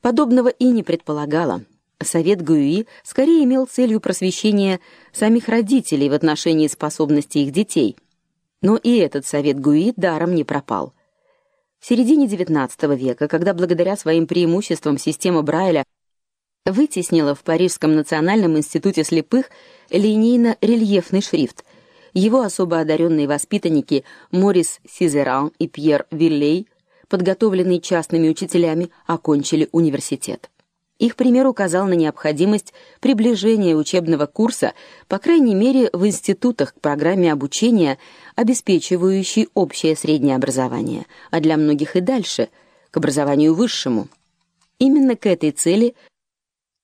подобного и не предполагала. Совет Гуи скорее имел целью просвещения самих родителей в отношении способностей их детей. Но и этот совет Гуи даром не пропал. В середине XIX века, когда благодаря своим преимуществам система Брайля вытеснила в Парижском национальном институте слепых линейно-рельефный шрифт, его особо одаренные воспитанники Морис Сизеран и Пьер Виллей, подготовленные частными учителями, окончили университет. Их пример указал на необходимость приближения учебного курса, по крайней мере, в институтах к программе обучения, обеспечивающей общее среднее образование, а для многих и дальше к образованию высшему. Именно к этой цели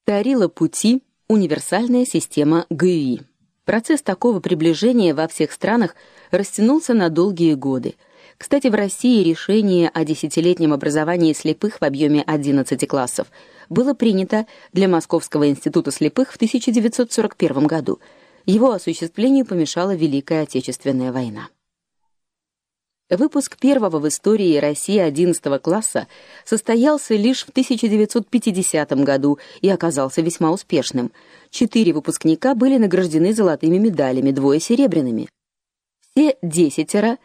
тарила пути универсальная система ГЮИ. Процесс такого приближения во всех странах растянулся на долгие годы. Кстати, в России решение о десятилетнем образовании слепых в объеме 11 классов – было принято для Московского института слепых в 1941 году. Его осуществлению помешала Великая Отечественная война. Выпуск первого в истории России 11 класса состоялся лишь в 1950 году и оказался весьма успешным. Четыре выпускника были награждены золотыми медалями, двое серебряными. Все десятеро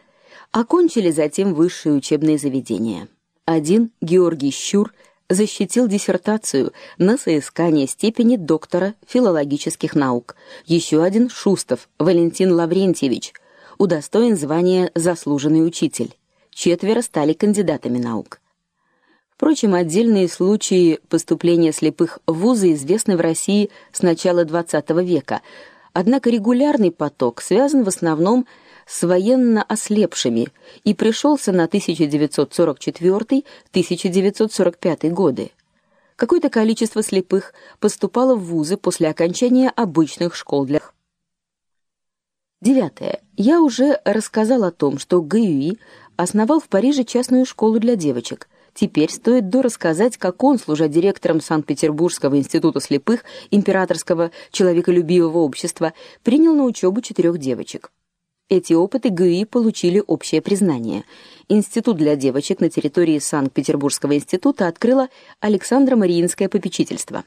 окончили затем высшие учебные заведения. Один Георгий Щур защитил диссертацию на соискание степени доктора филологических наук. Еще один Шустов Валентин Лаврентьевич удостоен звания заслуженный учитель. Четверо стали кандидатами наук. Впрочем, отдельные случаи поступления слепых в вузы известны в России с начала XX века. Однако регулярный поток связан в основном с военно ослепшими и пришелся на 1944-1945 годы. Какое-то количество слепых поступало в вузы после окончания обычных школ для Девятое. Я уже рассказал о том, что ГЮИ основал в Париже частную школу для девочек. Теперь стоит дорассказать, как он, служа директором Санкт-Петербургского института слепых Императорского человеколюбивого общества, принял на учебу четырех девочек. Эти опыты ГИ получили общее признание. Институт для девочек на территории Санкт-Петербургского института открыло Александро Мариинское попечительство.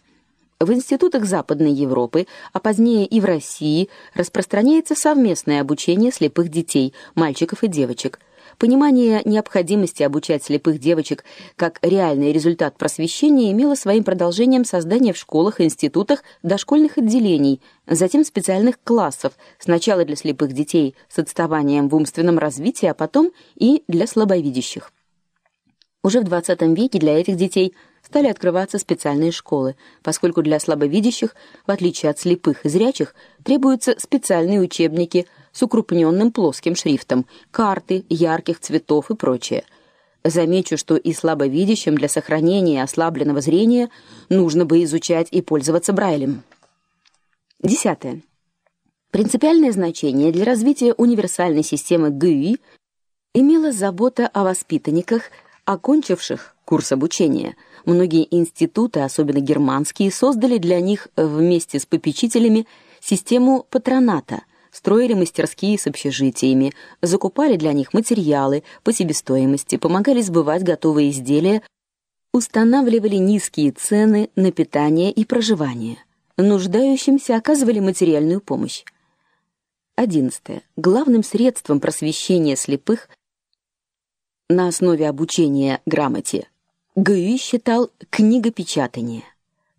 В институтах Западной Европы, а позднее и в России, распространяется совместное обучение слепых детей, мальчиков и девочек – Понимание необходимости обучать слепых девочек как реальный результат просвещения имело своим продолжением создание в школах и институтах дошкольных отделений, затем специальных классов, сначала для слепых детей с отставанием в умственном развитии, а потом и для слабовидящих. Уже в 20 веке для этих детей стали открываться специальные школы, поскольку для слабовидящих, в отличие от слепых и зрячих, требуются специальные учебники – с укрупненным плоским шрифтом, карты ярких цветов и прочее. Замечу, что и слабовидящим для сохранения ослабленного зрения нужно бы изучать и пользоваться Брайлем. Десятое. Принципиальное значение для развития универсальной системы ГЮИ имела забота о воспитанниках, окончивших курс обучения. Многие институты, особенно германские, создали для них вместе с попечителями систему патроната – строили мастерские с общежитиями, закупали для них материалы по себестоимости, помогали сбывать готовые изделия, устанавливали низкие цены на питание и проживание. Нуждающимся оказывали материальную помощь. 11. Главным средством просвещения слепых на основе обучения грамоте Гюи считал книгопечатание.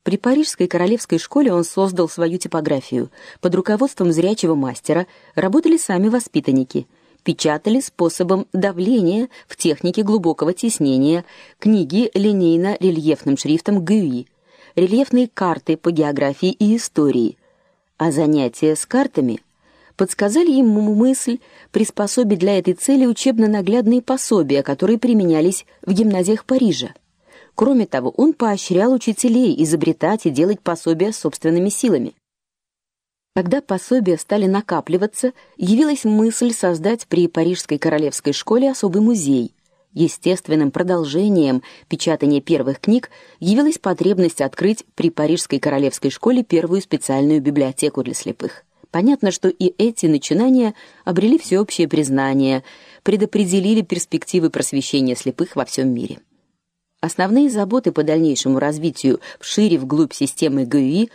При Парижской королевской школе он создал свою типографию. Под руководством зрячего мастера работали сами воспитанники. Печатали способом давления в технике глубокого тиснения книги линейно-рельефным шрифтом Гюи, рельефные карты по географии и истории. А занятия с картами подсказали ему мысль приспособить для этой цели учебно-наглядные пособия, которые применялись в гимназиях Парижа. Кроме того, он поощрял учителей изобретать и делать пособия собственными силами. Когда пособия стали накапливаться, явилась мысль создать при Парижской королевской школе особый музей. Естественным продолжением печатания первых книг явилась потребность открыть при Парижской королевской школе первую специальную библиотеку для слепых. Понятно, что и эти начинания обрели всеобщее признание, предопределили перспективы просвещения слепых во всем мире. Основные заботы по дальнейшему развитию вшире вглубь системы ГЮИ